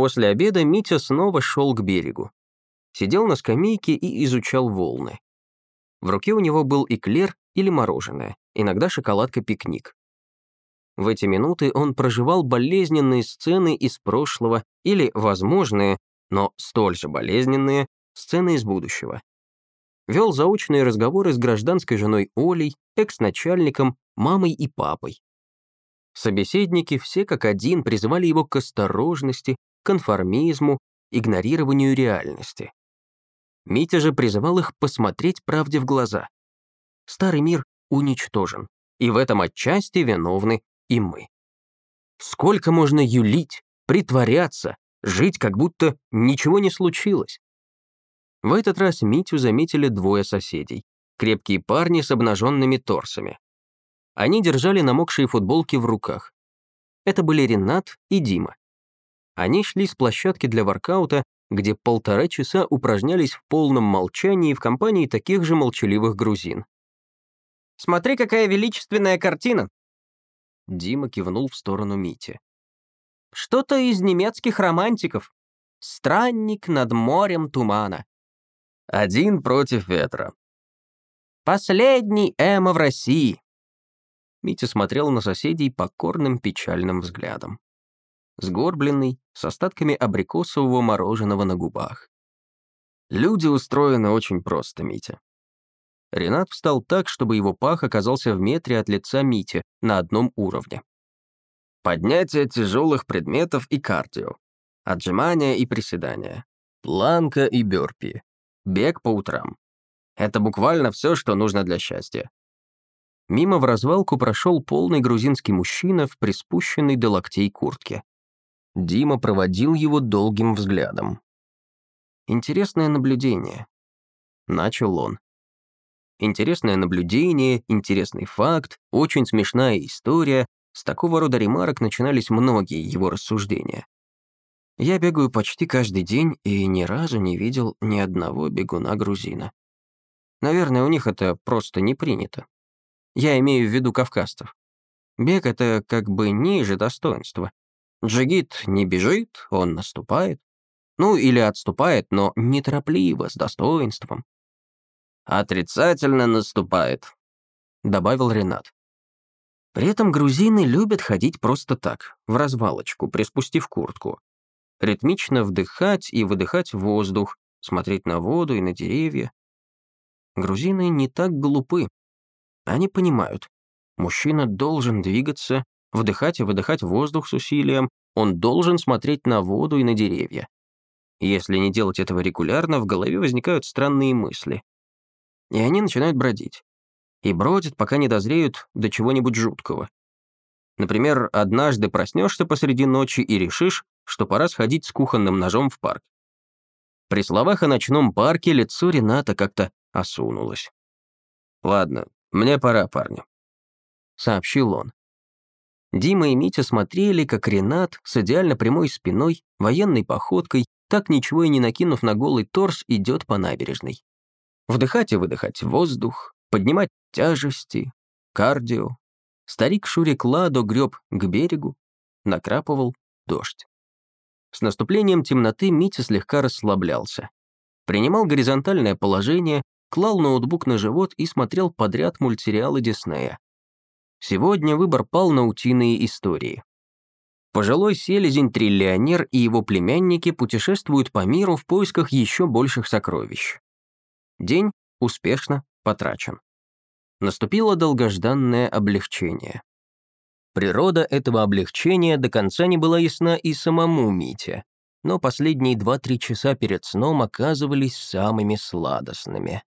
После обеда Митя снова шел к берегу. Сидел на скамейке и изучал волны. В руке у него был эклер или мороженое, иногда шоколадка-пикник. В эти минуты он проживал болезненные сцены из прошлого или возможные, но столь же болезненные, сцены из будущего. Вел заочные разговоры с гражданской женой Олей, экс-начальником, мамой и папой. Собеседники все как один призывали его к осторожности, конформизму, игнорированию реальности. Митя же призывал их посмотреть правде в глаза. Старый мир уничтожен, и в этом отчасти виновны и мы. Сколько можно юлить, притворяться, жить, как будто ничего не случилось? В этот раз Митю заметили двое соседей, крепкие парни с обнаженными торсами. Они держали намокшие футболки в руках. Это были Ренат и Дима. Они шли с площадки для воркаута, где полтора часа упражнялись в полном молчании в компании таких же молчаливых грузин. «Смотри, какая величественная картина!» Дима кивнул в сторону Мити. «Что-то из немецких романтиков. Странник над морем тумана. Один против ветра. Последний Эма в России. Митя смотрел на соседей покорным печальным взглядом. Сгорбленный, с остатками абрикосового мороженого на губах. Люди устроены очень просто, Митя. Ренат встал так, чтобы его пах оказался в метре от лица Мити, на одном уровне. Поднятие тяжелых предметов и кардио. Отжимания и приседания. Планка и бёрпи. Бег по утрам. Это буквально все, что нужно для счастья. Мимо в развалку прошел полный грузинский мужчина в приспущенной до локтей куртке. Дима проводил его долгим взглядом. Интересное наблюдение. Начал он. Интересное наблюдение, интересный факт, очень смешная история. С такого рода ремарок начинались многие его рассуждения. Я бегаю почти каждый день и ни разу не видел ни одного бегуна-грузина. Наверное, у них это просто не принято. Я имею в виду кавказцев. Бег — это как бы ниже достоинства. Джигит не бежит, он наступает. Ну, или отступает, но неторопливо, с достоинством. «Отрицательно наступает», — добавил Ренат. При этом грузины любят ходить просто так, в развалочку, приспустив куртку. Ритмично вдыхать и выдыхать воздух, смотреть на воду и на деревья. Грузины не так глупы. Они понимают, мужчина должен двигаться, вдыхать и выдыхать воздух с усилием, он должен смотреть на воду и на деревья. Если не делать этого регулярно, в голове возникают странные мысли и они начинают бродить. И бродят, пока не дозреют до чего-нибудь жуткого. Например, однажды проснешься посреди ночи и решишь, что пора сходить с кухонным ножом в парк. При словах о ночном парке лицо Рената как-то осунулось. «Ладно, мне пора, парни», — сообщил он. Дима и Митя смотрели, как Ренат с идеально прямой спиной, военной походкой, так ничего и не накинув на голый торс, идет по набережной. Вдыхать и выдыхать воздух, поднимать тяжести, кардио. Старик Шурик Ладо греб к берегу, накрапывал дождь. С наступлением темноты Митя слегка расслаблялся. Принимал горизонтальное положение, клал ноутбук на живот и смотрел подряд мультсериалы Диснея. Сегодня выбор пал на утиные истории. Пожилой селезень-триллионер и его племянники путешествуют по миру в поисках еще больших сокровищ. День успешно потрачен. Наступило долгожданное облегчение. Природа этого облегчения до конца не была ясна и самому Мите, но последние 2-3 часа перед сном оказывались самыми сладостными.